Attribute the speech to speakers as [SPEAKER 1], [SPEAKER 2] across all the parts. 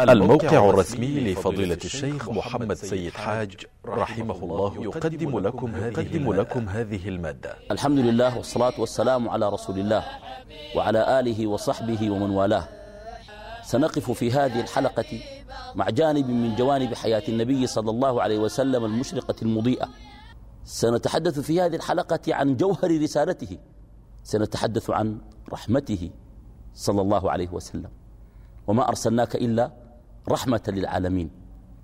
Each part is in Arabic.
[SPEAKER 1] الموقع الرسمي لفضيلة الشيخ محمد سيد حاج رحمه الله يقدم لكم هذه, لكم هذه ا ل م ا د ة
[SPEAKER 2] الحمد لله والصلاة والسلام على رسول الله وعلى آله وصحبه ومن والاه. سنقف في هذه الحلقة مع جانب من جوانب حياة النبي صلى الله عليه وسلم المشرقة المضيئة. سنتحدث في هذه الحلقة عن جوهر رسالته. سنتحدث عن رحمته صلى الله عليه وسلم. وما أرسلناك إلا رحمة للعالمين.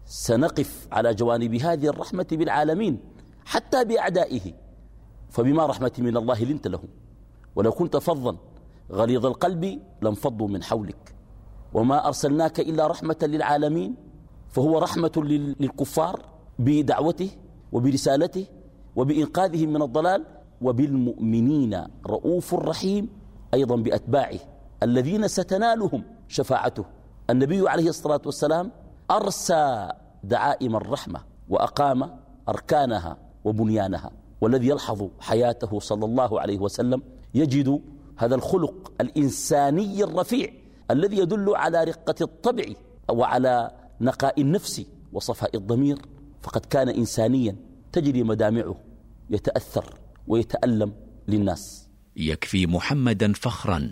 [SPEAKER 2] سنقف على جوانب هذه الرحمة بالعالمين حتى بأعدائه. فبما رحمة من الله لنت لهم. ولو كنت فظا غليظ القلب لانفضوا من حولك. وما أرسلناك إلا رحمة للعالمين. فهو رحمة للكفار بدعوته وبرسالته وبإنقاذهم من الضلال. وبالمؤمنين رؤوف رحيم أيضا بأتباعه. الذين ستنالهم شفاعته. النبي عليه الصلاة والسلام أرسى دعائم الرحمة وأقام أركانها وبنيانها والذي يلحظ حياته صلى الله عليه وسلم يجد هذا الخلق الإنساني الرفيع الذي يدل على رقة الطبع وعلى نقاء النفس وصفاء الضمير فقد كان إنسانيا تجري مدامعه يتأثر ويتألم للناس.
[SPEAKER 3] يكفي محمدا فخرا.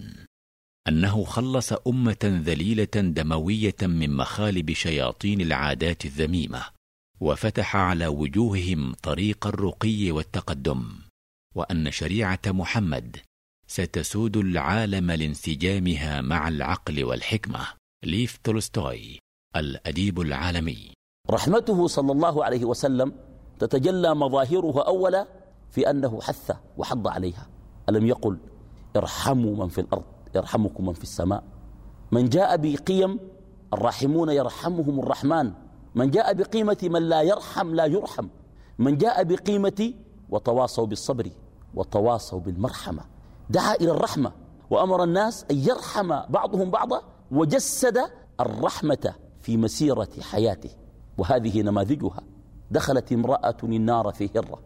[SPEAKER 3] أنه خلص أمة ذليلة دموية من مخالب شياطين العادات الذميمة وفتح على وجوههم طريق الرقي والتقدم وأن شريعة محمد ستسود العالم لانسجامها مع العقل والحكمة. ليف تولستوي الأديب العالمي.
[SPEAKER 2] رحمته صلى الله عليه وسلم تتجلى مظاهرها أولا في أنه حث وحض عليها. ألم يقل ارحموا من في الأرض. يرحمكم من في السماء. من جاء بقيم الراحمون يرحمهم الرحمن. من جاء بقيمة من لا يرحم لا يرحم. من جاء بقيمة وتواصوا بالصبر وتواصوا بالمرحمة. دعا إلى الرحمة وأمر الناس أن يرحم بعضهم بعضا وجسد الرحمة في مسيرة حياته. وهذه نماذجها. دخلت امرأة النار في هرة.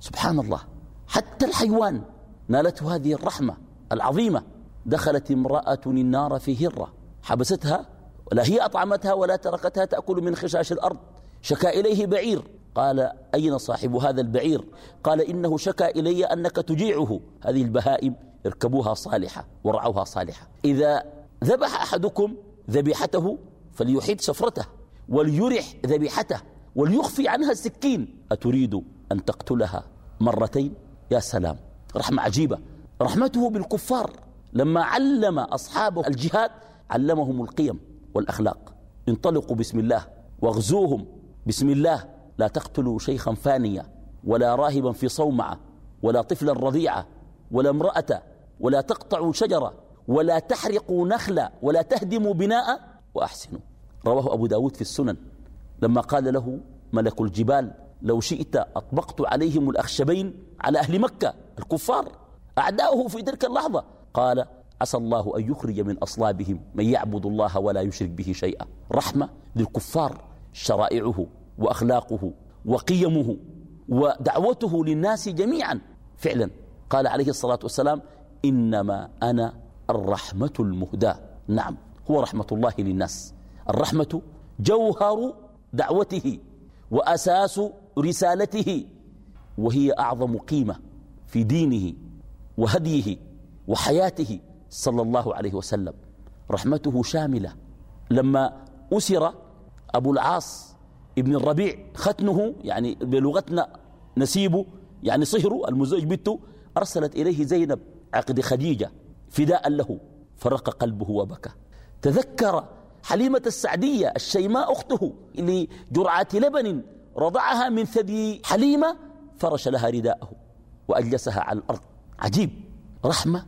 [SPEAKER 2] سبحان الله. حتى الحيوان نالته هذه الرحمة العظيمة. دخلت امرأة النار في هرة. حبستها لا هي أطعمتها ولا تركتها تأكل من خشاش الأرض. شكا إليه بعير. قال أين صاحب هذا البعير؟ قال إنه شكا إلي أنك تجيعه. هذه البهائم اركبوها صالحة ورعوها صالحة. إذا ذبح أحدكم ذبيحته فليحيد شفرته وليرح ذبيحته وليخفي عنها السكين. أتريد أن تقتلها مرتين؟ يا سلام. رحمة عجيبة. رحمته بالكفار. لما علم أصحابه الجهاد علمهم القيم والأخلاق. انطلقوا بسم الله واغزوهم. بسم الله لا تقتلوا شيخا فانيا ولا راهبا في صومعة ولا طفلا رضيعة ولا امرأة ولا تقطعوا شجرة ولا تحرقوا نخلا ولا تهدموا بناء وأحسنوا. رواه أبو داود في السنن. لما قال له ملك الجبال لو شئت أطبقت عليهم الأخشبين على أهل مكة الكفار أعداؤه في تلك اللحظة قال عسى الله أن يخرج من أصلابهم من يعبد الله ولا يشرك به شيئا. رحمة للكفار شرائعه وأخلاقه وقيمه ودعوته للناس جميعا. فعلا قال عليه الصلاة والسلام إنما أنا الرحمة المهداة. نعم هو رحمة الله للناس. الرحمة جوهر دعوته وأساس رسالته وهي أعظم قيمة في دينه وهديه. وحياته صلى الله عليه وسلم. رحمته شاملة. لما أسر أبو العاص ابن الربيع ختنه يعني بلغتنا نسيبه يعني صهره المزوج بنته أرسلت إليه زينب عقد خديجة فداء له فرق قلبه وبكى. تذكر حليمة السعدية الشيماء أخته لجرعة لبن رضعها من ثدي حليمة فرش لها رداءه وأجلسها على الأرض. عجيب. رحمة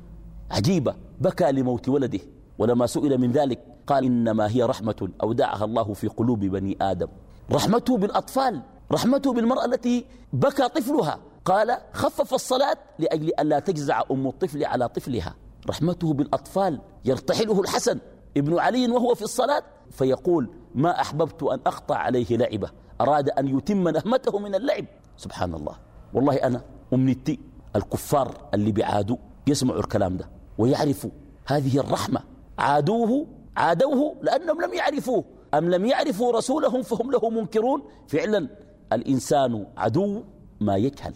[SPEAKER 2] عجيبة بكى لموت ولده. ولما سئل من ذلك قال إنما هي رحمة أودعها الله في قلوب بني آدم. رحمته بالأطفال رحمته بالمرأة التي بكى طفلها. قال خفف الصلاة لأجل أن لا تجزع أم الطفل على طفلها. رحمته بالأطفال يرتحله الحسن ابن علي وهو في الصلاة. فيقول ما أحببت أن أقطع عليه لعبة. أراد أن يتم نهمته من اللعب. سبحان الله. والله أنا أمنيتي الكفار اللي بيعادوا. يسمعوا الكلام ده ويعرفوا هذه الرحمة. عادوه عادوه لأنهم لم يعرفوه. أم لم يعرفوا رسولهم فهم له منكرون؟ فعلا الإنسان عدو ما يجهل.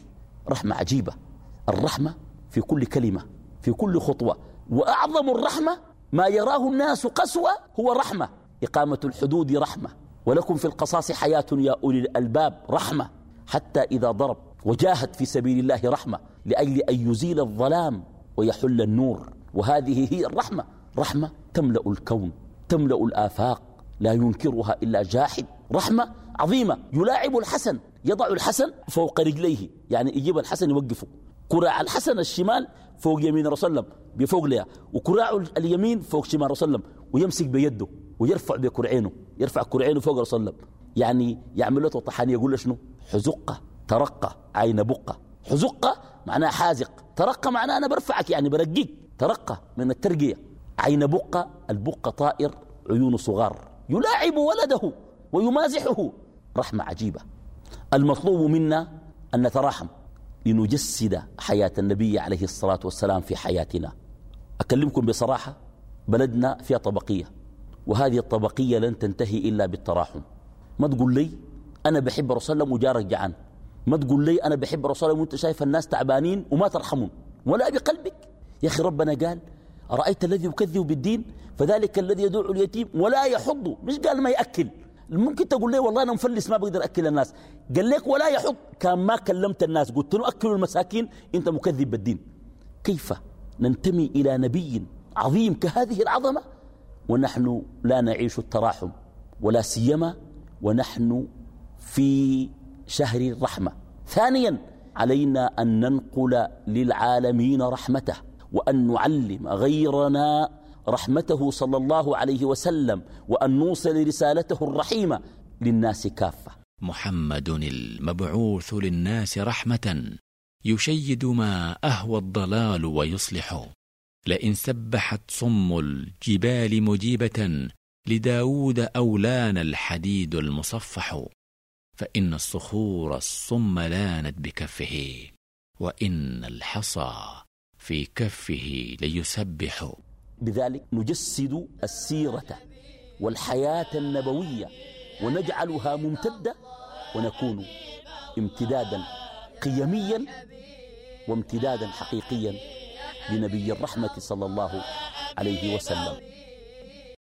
[SPEAKER 2] رحمة عجيبة. الرحمة في كل كلمة في كل خطوة. وأعظم الرحمة ما يراه الناس قسوة هو رحمة. إقامة الحدود رحمة. ولكم في القصاص حياة يا أولي الألباب رحمة. حتى إذا ضرب وجاهد في سبيل الله رحمة لأجل أن يزيل الظلام ويحل النور. وهذه هي الرحمة. رحمة تملأ الكون تملأ الآفاق لا ينكرها إلا جاحد. رحمة عظيمة يلاعب الحسن يضع الحسن فوق رجليه. يعني يجيب الحسن يوقفه. كراع الحسن الشمال فوق يمين صلى الله بفوق لها وكراع اليمين فوق شمال صلى الله ويمسك بيده ويرفع بكرعينه يرفع كرعينه فوق صلى الله. يعني يعمل له طحانية يقول له شنو؟ حزقة ترقى عين بقة. حزقة معناها حازق. ترقى معناها أنا برفعك يعني برقيك. ترقى من الترقية. عين بقة البقة طائر عيون صغار. يلاعب ولده ويمازحه. رحمة عجيبة. المطلوب منا أن نتراحم لنجسد حياة النبي عليه الصلاة والسلام في حياتنا. أكلمكم بصراحة بلدنا فيها طبقية وهذه الطبقية لن تنتهي إلا بالتراحم. ما تقول لي؟ أنا بحب رسول الله وجارك جعان. ما تقول لي أنا بحب رسول الله وأنت شايف الناس تعبانين وما ترحمون ولا بقلبك. يا أخي ربنا قال أرأيت الذي يكذب بالدين؟ فذلك الذي يدعو اليتيم ولا يحض. مش قال ما يأكل. ممكن تقول لي والله أنا مفلس ما بقدر أكل الناس. قال لك ولا يحض. كان ما كلمت الناس قلت له أكلوا المساكين أنت مكذب بالدين. كيف ننتمي إلى نبي عظيم كهذه العظمة؟ ونحن لا نعيش التراحم ولا سيما ونحن في شهر الرحمة. ثانيا علينا أن ننقل للعالمين رحمته وأن نعلم غيرنا رحمته صلى الله عليه وسلم وأن نوصل رسالته الرحيمة للناس كافة.
[SPEAKER 3] محمد المبعوث للناس رحمة يشيد ما أهوى الضلال ويصلح. لئن سبحت صم الجبال مجيبة لداود أولان الحديد المصفح. فإن الصخور الصم لانت بكفه وإن الحصى في كفه ليسبح.
[SPEAKER 2] بذلك نجسد السيرة والحياة النبوية ونجعلها ممتدة ونكون امتدادا قيميا وامتدادا حقيقيا لنبي الرحمة صلى الله عليه وسلم.